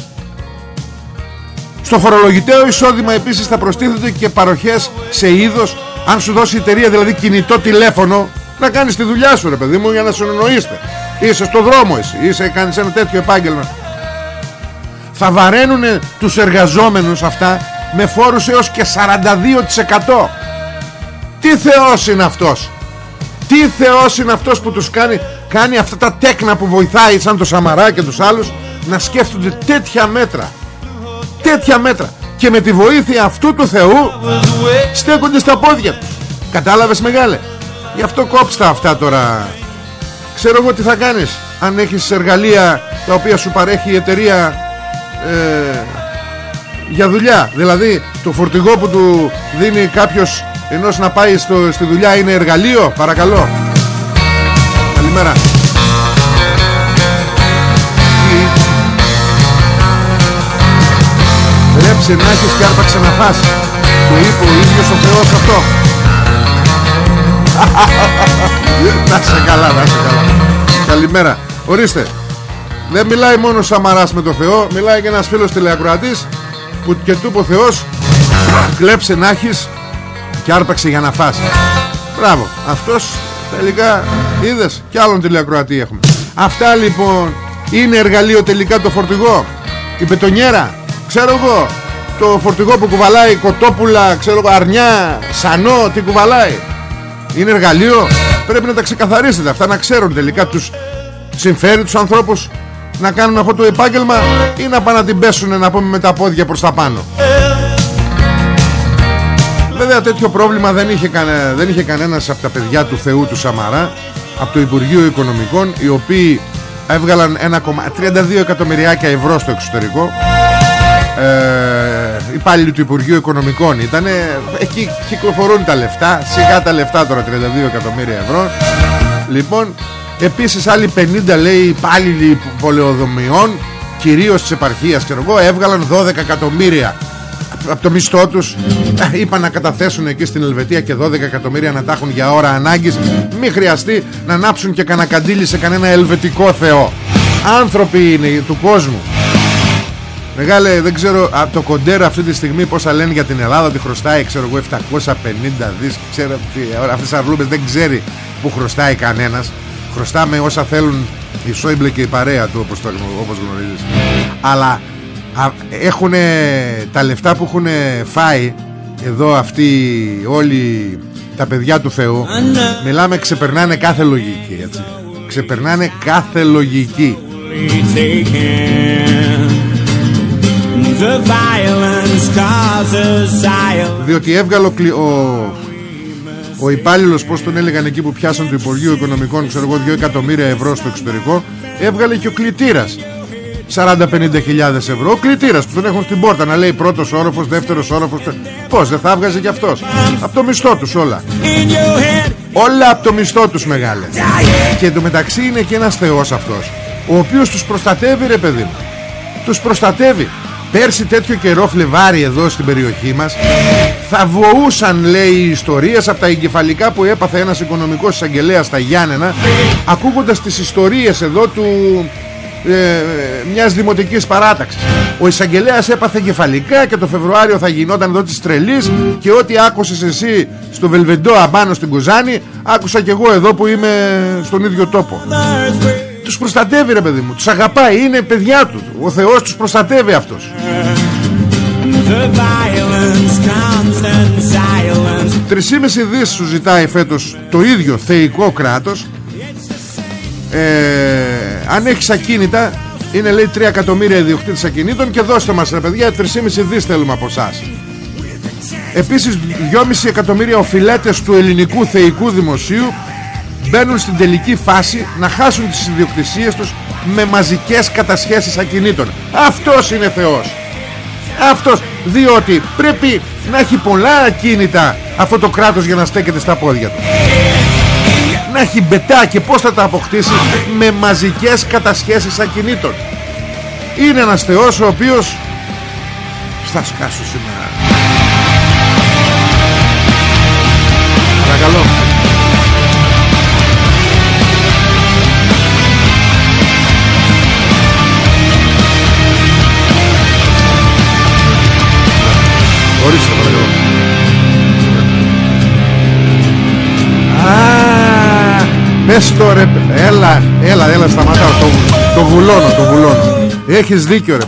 Στο φορολογητέο εισόδημα επίσης θα προστίθεται και παροχές σε είδος αν σου δώσει η εταιρεία δηλαδή κινητό τηλέφωνο να κάνεις τη δουλειά σου ρε παιδί μου για να συνονοείστε Είσαι στο δρόμο εσύ. Είσαι κάνεις ένα τέτοιο επάγγελμα. Θα βαραίνουν τους εργαζόμενους αυτά με φόρους έως και 42% τι θεός είναι αυτός; Τι θεός είναι αυτός που τους κάνει κάνει αυτά τα τέκνα που βοηθάει σαν το Σαμαρά και τους άλλους να σκέφτονται τέτοια μέτρα; Τέτοια μέτρα. Και με τη βοήθεια αυτού του Θεού στέκονται στα πόδια τους. Κατάλαβες μεγάλε; Γι' αυτό κόψτα αυτά τώρα ξέρω εγώ τι θα κάνεις αν έχεις εργαλεία τα οποία σου παρέχει η εταιρεία ε, για δουλειά. Δηλαδή το φορτηγό που του δίνει κάποιος ενός να πάει στο, στη δουλειά είναι εργαλείο παρακαλώ. Καλημέρα. Βλέψε να έχεις και άρπαξε να φας. Το είπε ο ίδιος ο Θεός αυτό Να σε καλά, να σε καλά. Καλημέρα. Ορίστε Δεν μιλάει μόνο Σαμαράς με το Θεό Μιλάει και ένας φίλος τηλεακροατής Που και του είπε ο Θεός Κλέψε να έχεις Και άρπαξε για να φας. Μπράβο. Αυτός τελικά είδες Κι άλλον τηλεακροατή έχουμε. Αυτά λοιπόν είναι εργαλείο τελικά το φορτηγό. Η πετονιέρα Ξέρω εγώ Το φορτηγό που κουβαλάει κοτόπουλα Ξέρω εγώ αρνιά Σανό Τι κουβαλάει Είναι εργαλείο. Πρέπει να τα ξεκαθαρίσετε αυτά Να ξέρουν τελικά τους συμφέρει τους ανθρώπους Να κάνουν αυτό το επάγγελμα Ή να πάνε να την πέσουν να πούμε με τα πόδια προς τα πάνω. Βέβαια τέτοιο πρόβλημα δεν είχε, κανέ, δεν είχε κανένας από τα παιδιά του Θεού του Σαμαρά Από το Υπουργείο Οικονομικών Οι οποίοι έβγαλαν 1,32 εκατομμυριάκια ευρώ στο εξωτερικό ε, υπάλληλοι του Υπουργείου Οικονομικών ήταν εκεί κυκλοφορούν τα λεφτά σιγά τα λεφτά τώρα 32 εκατομμύρια ευρώ. Λοιπόν επίσης άλλοι 50 λέει υπάλληλοι πολεοδομιών κυρίως της επαρχίας και εγώ έβγαλαν 12 εκατομμύρια από το μισθό τους. Είπαν να καταθέσουν εκεί στην Ελβετία και 12 εκατομμύρια να τα έχουν για ώρα ανάγκης. Μη χρειαστεί να ανάψουν και κανένα καντήλι σε κανένα ελβετικό θεό. Άνθρωποι είναι του κόσμου Μεγάλε δεν ξέρω το κοντέρα αυτή τη στιγμή πόσα λένε για την Ελλάδα ότι χρωστάει ξέρω εγώ 750 δις ξέρω, αυτές τις αρλούμπες δεν ξέρει που χρωστάει κανένας. Χρωστάμε όσα θέλουν η Σόιμπλε και η παρέα του όπως, το, όπως γνωρίζεις. Αλλά έχουν τα λεφτά που έχουν φάει εδώ αυτοί όλοι τα παιδιά του Θεού μιλάμε ξεπερνάνε κάθε λογική έτσι. ξεπερνάνε κάθε λογική διότι έβγαλε ο, ο υπάλληλος Πώς τον έλεγαν εκεί που πιάσαν το Υπουργείο Οικονομικών Ξέρω εγώ 2 εκατομμύρια ευρώ στο εξωτερικό Έβγαλε και ο κλητήρας. 40-50 χιλιάδες ευρώ Ο κλητήρας που τον έχουν στην πόρτα να λέει Πρώτος όροφος, δεύτερος όροφος Πώς δεν θα έβγαζε κι αυτός. Από το μισθό τους όλα. Όλα από το μισθό τους μεγάλε. Και το μεταξύ είναι και ένας θεός αυτός Ο οποίος τους προστατεύει ρε παιδί μου. Τους προστατεύει Πέρσι τέτοιο καιρό Φλεβάρι εδώ στην περιοχή μας Θα βοούσαν λέει οι ιστορίες Από τα εγκεφαλικά που έπαθε ένας οικονομικός εισαγγελέας στα Γιάννενα Ακούγοντας τις ιστορίες εδώ του ε, μιας δημοτικής παράταξης. Ο εισαγγελέας έπαθε εγκεφαλικά Και το Φεβρουάριο θα γινόταν εδώ της τρελής Και ό,τι άκουσες εσύ στο Βελβεντό Απάνω στην Κουζάνη Άκουσα και εγώ εδώ που είμαι στον ίδιο τόπο τους προστατεύει ρε παιδί μου. Τους αγαπάει, είναι παιδιά τους. Ο Θεός τους προστατεύει αυτός Τρισήμιση δις σου ζητάει φέτος Το ίδιο θεϊκό κράτος. Ε, Αν έχεις ακίνητα Είναι λέει 3 εκατομμύρια ιδιοκτήτες ακινήτων Και δώστε μας ρε παιδιά 3,5 δις θέλουμε από εσάς. Επίσης 2,5 εκατομμύρια οφειλέτες του ελληνικού θεϊκού δημοσίου μπαίνουν στην τελική φάση να χάσουν τις ιδιοκτησίες τους με μαζικές κατασχέσεις ακινήτων. Αυτός είναι Θεός. Αυτός διότι πρέπει να έχει πολλά ακίνητα αυτό το κράτος για να στέκεται στα πόδια του. Να έχει μπετά και πως θα τα αποκτήσει με μαζικές κατασχέσεις ακινήτων. Είναι ένας Θεός ο οποίος θα σκάσω σήμερα Ορίστε παρακαλώ. Α, πες το ρε Έλα, έλα, έλα σταματάω Το, το βουλώνω, το βουλώνω. Έχεις δίκιο ρε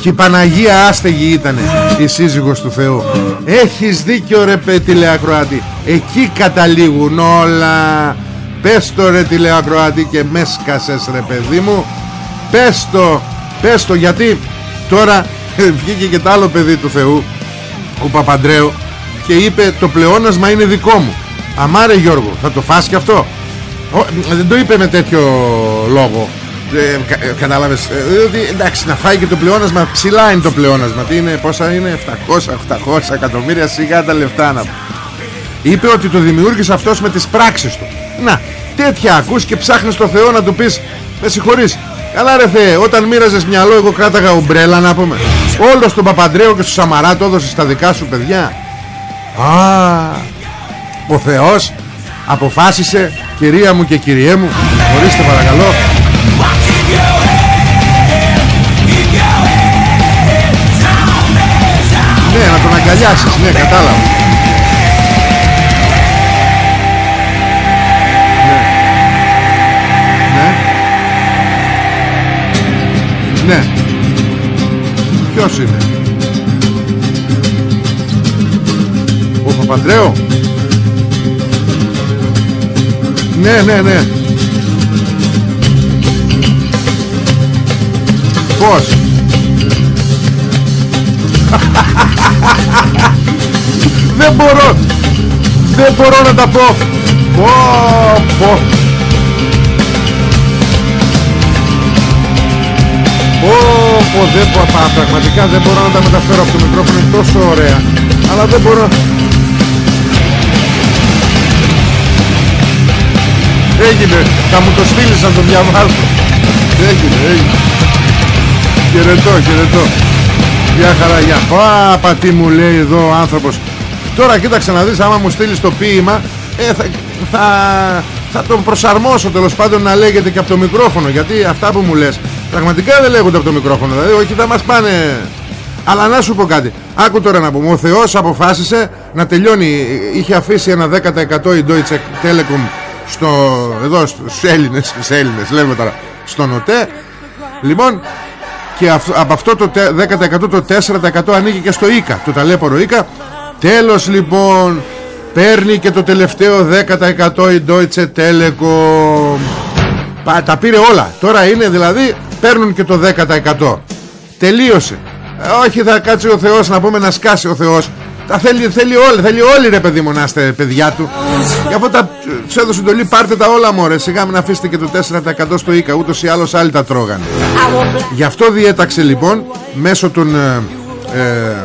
και η Παναγία άστεγη ήταν η σύζυγος του Θεού. Έχεις δίκιο ρε πέ τηλεακροάτη εκεί καταλήγουν όλα. Πες το ρε τηλεακροάτη και μες σκάσες ρε παιδί μου. Πες το πες το γιατί τώρα βγήκε και το άλλο παιδί του Θεού ο Παπαντρέου και είπε το πλεόνασμα είναι δικό μου αμάρε Γιώργο θα το φας και αυτό; Δεν το είπε με τέτοιο λόγο ε, κα, ε, κατάλαβες ε, εντάξει να φάει και το πλεόνασμα ψηλά είναι το πλεόνασμα. Τι είναι πόσα είναι 700-800 εκατομμύρια σιγά τα λεφτά να είπε ότι το δημιούργησε αυτός με τις πράξεις του. Να τέτοια ακούς και ψάχνεις το Θεό να του πεις με συγχωρείς Καλά ρε Θεέ, όταν μοίραζες μυαλό εγώ κράταγα ομπρέλα να πούμε Όλο στον Παπαντρέο και στο Σαμαρά το έδωσες στα δικά σου παιδιά. Α, ο Θεός αποφάσισε κυρία μου και κυριέ μου. Ορίστε παρακαλώ. Ναι να τον αγκαλιάσεις Ναι κατάλαβα. Ναι. Ναι Ποιος είναι. Ο Παπαντρέο Ναι ναι ναι. Πώς; Δεν μπορώ. Δεν μπορώ να τα πω Πω. Πω Πω πω δεν πω Πραγματικά δεν μπορώ να τα μεταφέρω από το μικρόφωνο Είναι τόσο ωραία Αλλά δεν μπορώ Έγινε Θα μου το στείλεις να το διαβάσω Έγινε έγινε Χαιρετώ, χαιρετώ. Γεια χαρά, γεια. Πάπα τι μου λέει εδώ ο άνθρωπος. Τώρα κοίταξε να δεις άμα μου στείλεις το ποίημα ε, θα, θα, θα τον προσαρμόσω τέλος πάντων να λέγεται και από το μικρόφωνο γιατί αυτά που μου λες πραγματικά δεν λέγονται από το μικρόφωνο δηλαδή όχι θα μας πάνε. Αλλά να σου πω κάτι. Άκου τώρα να πούμε ο Θεός αποφάσισε να τελειώνει είχε αφήσει ένα 10% η Deutsche Telekom στο, εδώ στους Έλληνες, στους Έλληνες λέμε τώρα στον ΟΤΕ. Λοιπόν και από αυτό το 10% το 4% ανήκει και στο ΙΚΑ το ταλέπορο ΙΚΑ. Τέλος λοιπόν παίρνει και το τελευταίο 10% η Deutsche Telekom. Τα πήρε όλα. Τώρα είναι δηλαδή παίρνουν και το 10% τελείωσε. Ε, όχι θα κάτσει ο Θεός να πούμε να σκάσει ο Θεός. Τα θέλει, θέλει όλοι, θέλει όλοι ρε παιδί μου να είστε παιδιά του. Γι' αυτό τα, τους έδωσε εντολή πάρτε τα όλα μωρέ. Σιγά μην αφήσετε και το 4% στο ΙΚΑ Ούτως ή άλλως άλλοι τα τρώγανε. Γι' αυτό διέταξε λοιπόν Μέσω των ε, ε, ε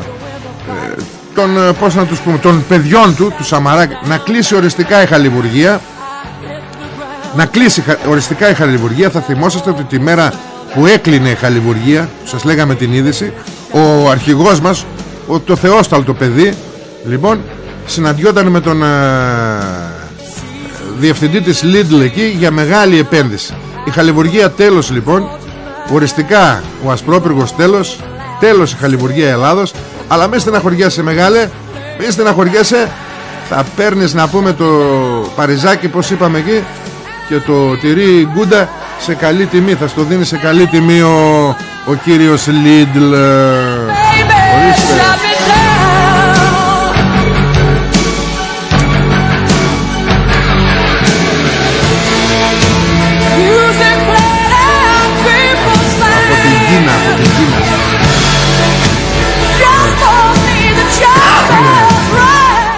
των, ε, πώς να τους πούμε, των παιδιών του, του Σαμαρά να κλείσει οριστικά η χαλιβουργία. Να κλείσει οριστικά η χαλιβουργία. Θα θυμόσαστε ότι τη μέρα που έκλεινε η χαλιβουργία σας λέγαμε την είδηση ο αρχηγός μας ο, το θεόσταλτο παιδί λοιπόν συναντιόταν με τον α, διευθυντή της Lidl εκεί για μεγάλη επένδυση. Η χαλιβουργία τέλος λοιπόν οριστικά ο ασπρόπυργος τέλος τέλος η χαλιβουργία Ελλάδος αλλά μη στεναχωριέσαι μεγάλε μη στεναχωριέσαι θα παίρνεις να πούμε το παριζάκι πως είπαμε εκεί και το τυρί γκούντα σε καλή τιμή θα στο δίνει σε καλή τιμή ο, ο κύριος Λίντλ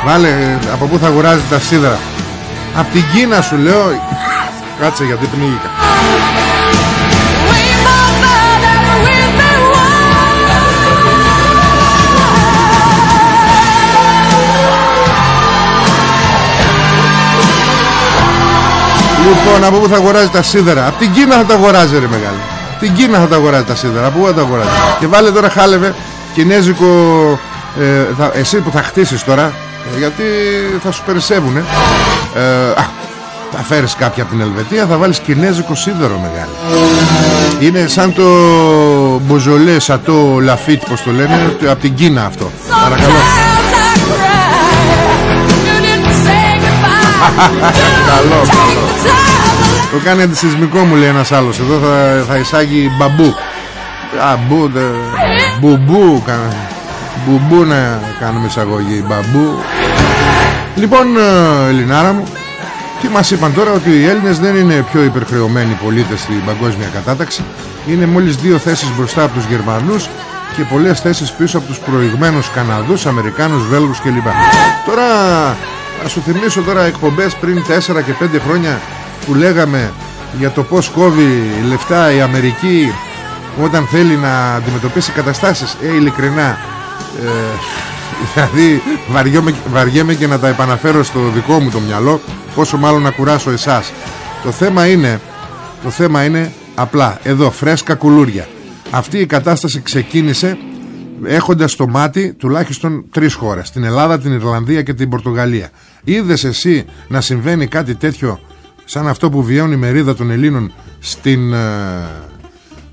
Βάλε από πού θα αγοράζεις τα σίδερα. Από την Κίνα σου λέω Κάτσε γιατί πνίγηκα. Λοιπόν, από πού θα αγοράζει τα σίδερα; Από την Κίνα θα τα αγοράζει ρε μεγάλη. Την Κίνα θα τα αγοράζει τα σίδερα. Από πού θα τα αγοράζει; Και βάλε τώρα χάλευε Κινέζικο ε, θα, Εσύ που θα χτίσεις τώρα γιατί θα σου περισσεύουνε. Ε, θα φέρεις κάποια από την Ελβετία θα βάλεις κινέζικο σίδερο μεγάλη. Είναι σαν το μποζολέ σαν το λαφίτ πως το λένε από την Κίνα αυτό. Παρακαλώ. Καλό, καλό. Το κάνει αντισυσμικό μου λέει ένας άλλος. Εδώ θα, θα εισάγει μπαμπού. Α, μπου, δε, μπουμπού Μπουμπού να κάνουμε εισαγωγή Μπαμπού. Λοιπόν ε, Ελληνάρα μου Τι μας είπαν τώρα ότι οι Έλληνες δεν είναι πιο υπερχρεωμένοι πολίτες Στην παγκόσμια κατάταξη. Είναι μόλις δύο θέσεις μπροστά από τους Γερμανούς Και πολλές θέσεις πίσω από τους προηγμένους Καναδούς, Αμερικάνους, Βέλγους κλπ. Τώρα θα σου θυμίσω τώρα εκπομπές πριν 4 και 5 χρόνια Που λέγαμε για το πως κόβει λεφτά η Αμερική όταν θέλει να αντιμετωπίσει καταστάσεις. Ε, ειλικρινά ε, δηλαδή βαριέμαι, βαριέμαι και να τα επαναφέρω στο δικό μου το μυαλό πόσο μάλλον να κουράσω εσάς. Το θέμα είναι το θέμα είναι απλά εδώ φρέσκα κουλούρια. Αυτή η κατάσταση ξεκίνησε έχοντας στο μάτι τουλάχιστον τρεις χώρες την Ελλάδα, την Ιρλανδία και την Πορτογαλία. Είδες εσύ να συμβαίνει κάτι τέτοιο σαν αυτό που βιώνει η μερίδα των Ελλήνων στην ε,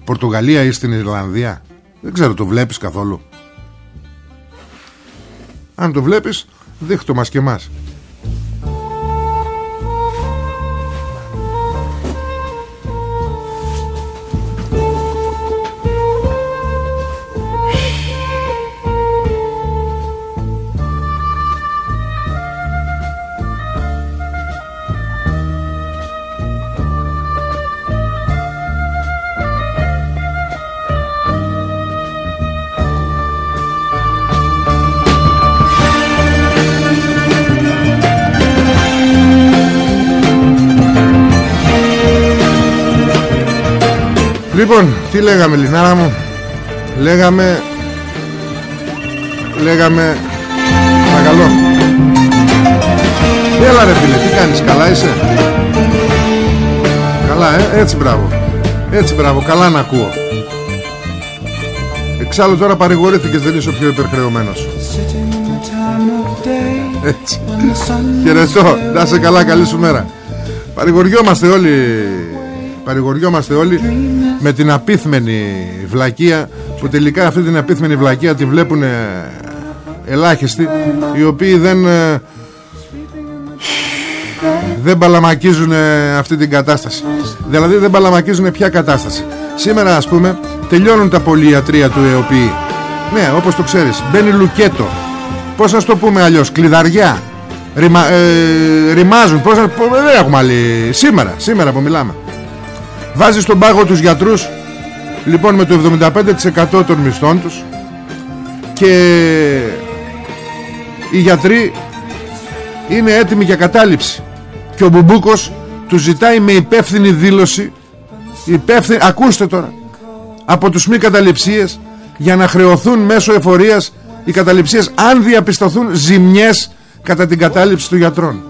Πορτογαλία ή στην Ιρλανδία; Δεν ξέρω το βλέπεις καθόλου; Αν το βλέπεις δείχτω μας και μας Λοιπόν, τι λέγαμε Λινάρα μου; Λέγαμε Λέγαμε Παρακαλώ. Έλα ρε φίλε, τι κάνεις, καλά είσαι; Καλά, ε, έτσι μπράβο. Έτσι μπράβο, καλά να ακούω. Εξάλλου τώρα παρηγορήθηκες, δεν είσαι ο πιο υπερχρεωμένος. Έτσι. Χαιρετώ, να είσαι καλά, καλή σου μέρα. Παρηγοριόμαστε όλοι Παρηγοριόμαστε όλοι με την απίθμενη βλακεία που τελικά αυτή την απίθμενη βλακεία τη βλέπουν ε, ελάχιστοι οι οποίοι δεν ε, δεν παλαμακίζουν ε, αυτή την κατάσταση. Δηλαδή δεν παλαμακίζουν ποια κατάσταση. Σήμερα ας πούμε τελειώνουν τα πολυιατρία του ΕΟΠΗ. Ναι όπως το ξέρεις μπαίνει λουκέτο. Πως να το πούμε αλλιώς κλειδαριά. Ρημα, ε, ρημάζουν. Πως να, δεν έχουμε άλλη σήμερα, σήμερα που μιλάμε Βάζεις στον πάγο τους γιατρούς Λοιπόν με το 75% των μισθών τους Και Οι γιατροί Είναι έτοιμοι για κατάληψη. Και ο Μπουμπούκος Τους ζητάει με υπεύθυνη δήλωση υπεύθυνη, Ακούστε τώρα Από τους μη καταληψίες Για να χρεωθούν μέσω εφορίας Οι καταληψίες αν διαπιστωθούν Ζημιές κατά την κατάληψη των γιατρών.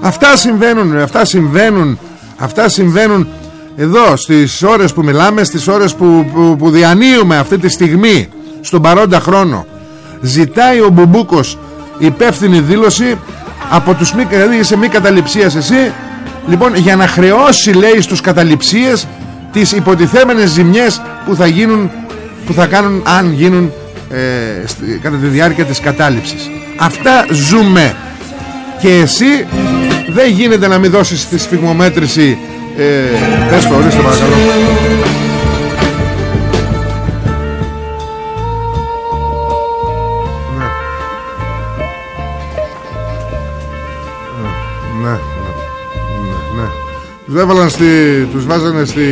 Αυτά συμβαίνουν Αυτά συμβαίνουν Αυτά συμβαίνουν εδώ στις ώρες που μιλάμε στις ώρες που, που, που διανύουμε αυτή τη στιγμή στον παρόντα χρόνο ζητάει ο Μπουμπούκος υπεύθυνη δήλωση από τους μη, δηλαδή είσαι μη καταληψίας εσύ. Λοιπόν για να χρεώσει λέει στους καταληψίες τις υποτιθέμενες ζημιές που θα γίνουν που θα κάνουν αν γίνουν ε, κατά τη διάρκεια της κατάληψης. Αυτά ζούμε. Και εσύ δεν γίνεται να μην δώσεις τη σφιγμομέτρηση ε, πες το, ορίστε παρακαλώ. Ναι. Ναι, ναι, ναι, ναι. Τους έβαλαν στη... Τους βάζανε στη...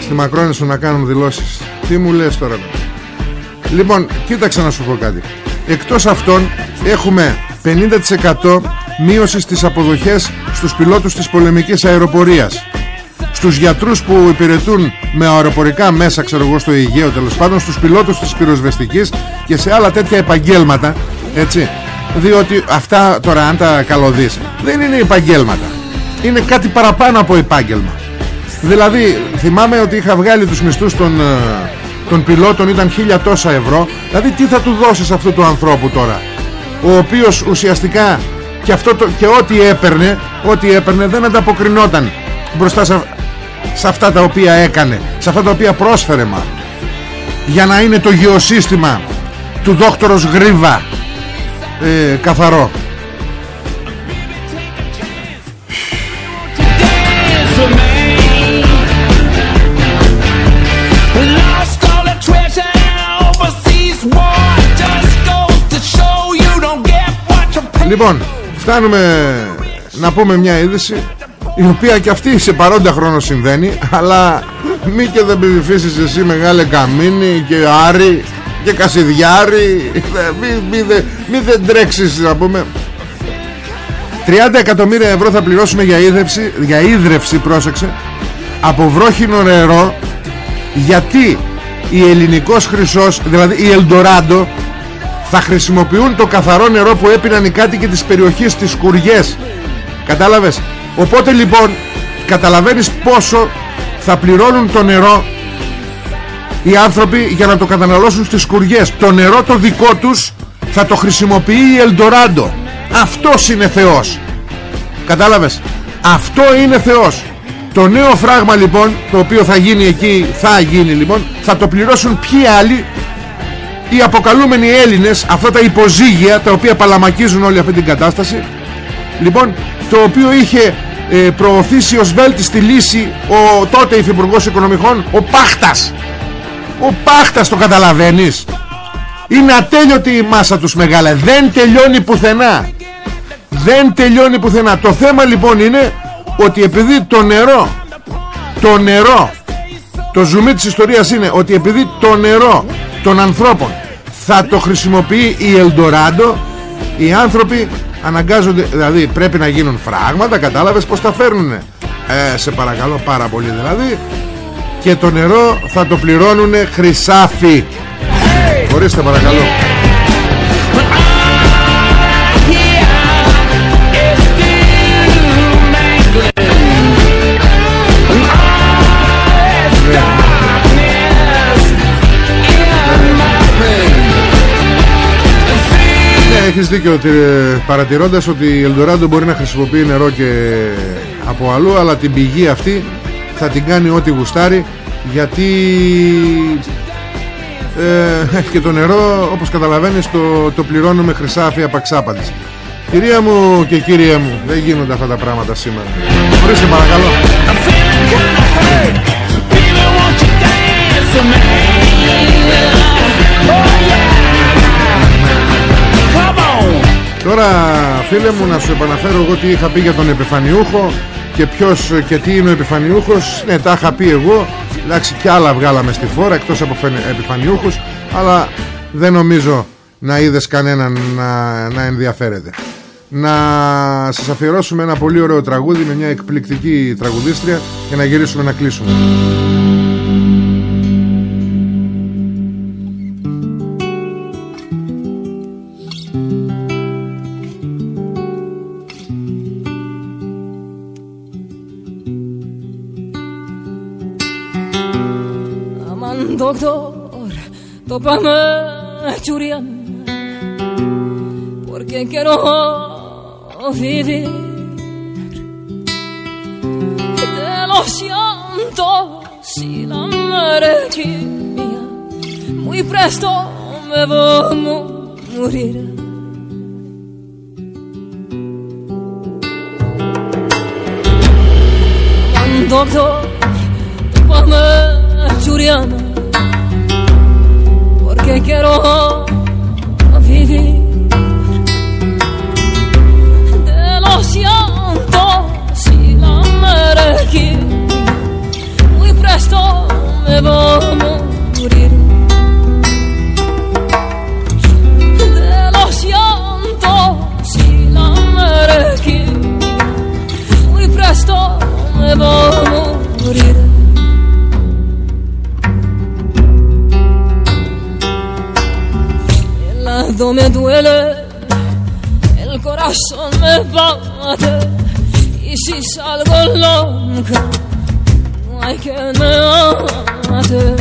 Στη Μακρόνισο να κάνουν δηλώσεις Τι μου λες τώρα Λοιπόν, κοίταξε να σου πω κάτι Εκτός αυτών έχουμε 50% μείωσης στις αποδοχές στους πιλότους της πολεμικής αεροπορίας. Στους γιατρούς που υπηρετούν με αεροπορικά μέσα ξέρω εγώ στο Αιγαίο τέλος πάντων στους πιλότους της πυροσβεστικής και σε άλλα τέτοια επαγγέλματα έτσι. Διότι αυτά τώρα αν τα καλωδείς δεν είναι επαγγέλματα. Είναι κάτι παραπάνω από επάγγελμα. Δηλαδή θυμάμαι ότι είχα βγάλει τους μισθούς των, ε, των πιλότων ήταν χίλια τόσα ευρώ. Δηλαδή τι θα του δώσεις αυτού του ανθρώπου τώρα ο οποίος ουσιαστικά και, αυτό το, και ό,τι έπαιρνε ό,τι έπαιρνε δεν ανταποκρινόταν μπροστά σε, αυτά τα οποία έκανε σε αυτά τα οποία πρόσφερε μα για να είναι το γεωσύστημα του δόκτωρος Γρίβα ε, καθαρό. Λοιπόν, Φτάνουμε να πούμε μια είδηση η οποία και αυτή σε παρόντα χρόνο συμβαίνει αλλά μη και δεν ψηφίσεις εσύ μεγάλε καμίνι και άρη και κασιδιάρη. Μη, μη, μη δεν τρέξεις να πούμε. 30 εκατομμύρια ευρώ θα πληρώσουμε για ίδρυυση, για ίδρυυση πρόσεξε από βρόχινο νερό. Γιατί η ελληνικός χρυσός δηλαδή η Ελντοράντο θα χρησιμοποιούν το καθαρό νερό που έπιναν οι κάτοικοι της περιοχής της Κουριές. Κατάλαβες; Οπότε λοιπόν καταλαβαίνεις πόσο θα πληρώνουν το νερό οι άνθρωποι για να το καταναλώσουν στις Κουριές. Το νερό το δικό τους θα το χρησιμοποιεί η Ελντοράντο αυτός είναι Θεός. Κατάλαβες; Αυτό είναι Θεός. Το νέο φράγμα λοιπόν το οποίο θα γίνει εκεί θα γίνει λοιπόν θα το πληρώσουν ποιοι άλλοι; Οι αποκαλούμενοι Έλληνες αυτά τα υποζύγια τα οποία παλαμακίζουν όλη αυτή την κατάσταση λοιπόν το οποίο είχε ε, προωθήσει ως βέλτιστη λύση ο τότε υφυπουργός οικονομικών ο Πάχτας. Ο Πάχτας το καταλαβαίνεις. Είναι ατέλειωτη η μάσα τους μεγάλα. Δεν τελειώνει πουθενά. Δεν τελειώνει πουθενά. Το θέμα λοιπόν είναι ότι επειδή το νερό το νερό το ζουμί της ιστορίας είναι ότι επειδή το νερό των ανθρώπων θα το χρησιμοποιεί η Ελντοράντο οι άνθρωποι αναγκάζονται δηλαδή πρέπει να γίνουν φράγματα κατάλαβες πως τα φέρνουν ε, σε παρακαλώ πάρα πολύ δηλαδή. Και το νερό θα το πληρώνουν χρυσάφι. Ορίστε παρακαλώ έχεις δίκιο ότι, ε, παρατηρώντας ότι η Ελντοράντο μπορεί να χρησιμοποιεί νερό και από αλλού αλλά την πηγή αυτή θα την κάνει ό,τι γουστάρει γιατί ε, και το νερό όπως καταλαβαίνεις το, το πληρώνουμε χρυσάφι απαξάπαντης Κυρία μου και κύριε μου δεν γίνονται αυτά τα πράγματα σήμερα. Ορίστε παρακαλώ Τώρα φίλε μου να σου επαναφέρω εγώ τι είχα πει για τον επιφανιούχο και ποιος και τι είναι ο επιφανιούχος. Ναι τα είχα πει εγώ. Εντάξει και άλλα βγάλαμε στη φόρα εκτός από επιφανιούχους Αλλά δεν νομίζω να είδες κανέναν να, να ενδιαφέρεται. Να σας αφιερώσουμε ένα πολύ ωραίο τραγούδι Με μια εκπληκτική τραγουδίστρια Και να γυρίσουμε να κλείσουμε tópame churian porque quiero vivir. Te lo siento si la muerte mía muy presto me voy a morir. Doctor tópame churiana que quiero vivir. Te lo siento si la merezquí, muy presto me voy a morir. Te lo siento si la merezquí, muy presto me voy a morir. Me duele, el corazón me bate y si salgo loca no hay que me mate.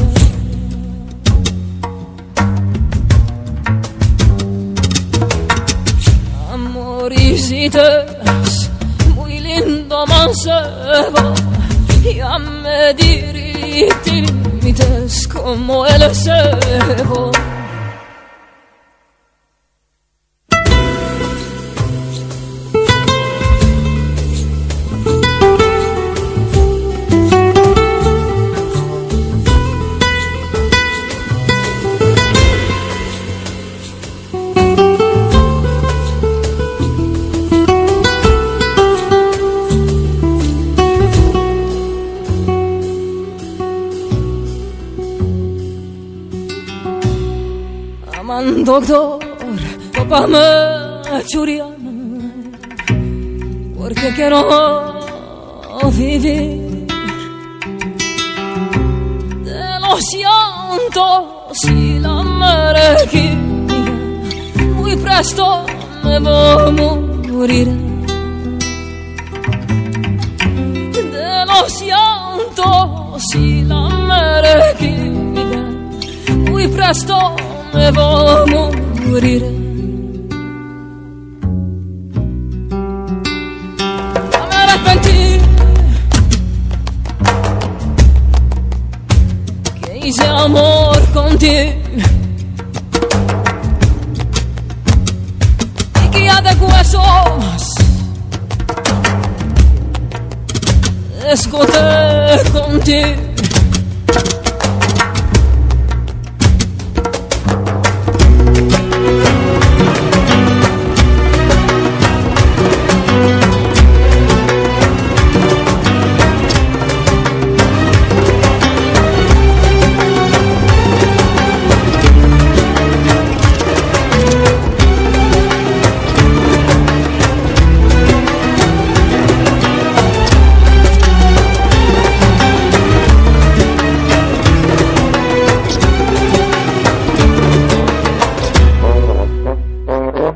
Amorisitas, muy lindo mancebo, ya me dirimites como el cebo. Para me churiarme porque quiero vivir de los llantos y la energía muy presto me voy a morir. De los llantos y la energía muy presto e vou morire. Hice amor contigo. E que há de huesos Escoté contigo.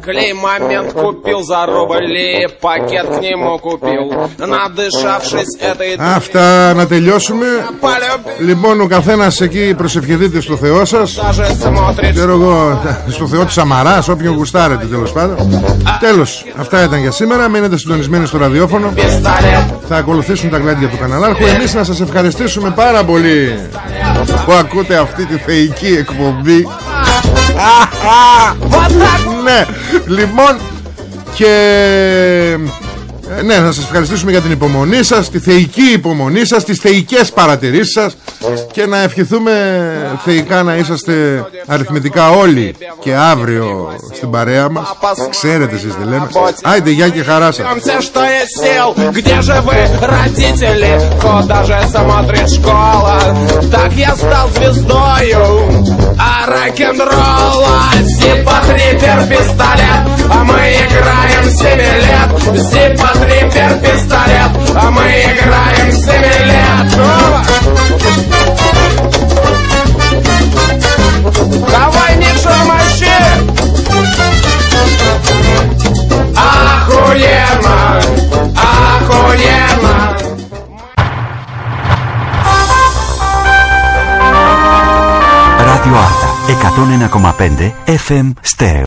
Клей момент купил за рубли, пакет к нему купил. Надышавшись этой Αυτά να τελειώσουμε полюбил. Λοιπόν ο καθένας εκεί προσευχηθείτε στο Θεό σας Даже смотрит, Ξέρω εγώ στο Θεό της Σαμαράς Όποιον γουστάρετε τέλος πάντων Τέλος αυτά ήταν για σήμερα Μείνετε συντονισμένοι στο ραδιόφωνο пистолет. Θα ακολουθήσουν τα γλέντια του καναλάρχου Εμείς να σας ευχαριστήσουμε πάρα πολύ Που ακούτε αυτή τη θεϊκή εκπομπή Вот так. Ναι. Λοιπόν Και ε, Ναι να σας ευχαριστήσουμε για την υπομονή σας Τη θεϊκή υπομονή σας Τις θεϊκές παρατηρήσεις σας Και να ευχηθούμε θεϊκά να είσαστε Αριθμητικά όλοι Και αύριο στην παρέα μας Ξέρετε εσείς τι λέμε Άιντε γεια και χαρά σας Пойдемте, что я сел Где же вы, родители? Куда же смотрит школа? Так я стал звездою А рок-н-ролла Зипа трипер пистолет, а мы играем семи лет. Зипа трипер пистолет, а мы играем семи лет. Давай не шумащи! Охуенно! Охуенно! Радио Арта. Κατόνενα, απέντε, FM, στερεό.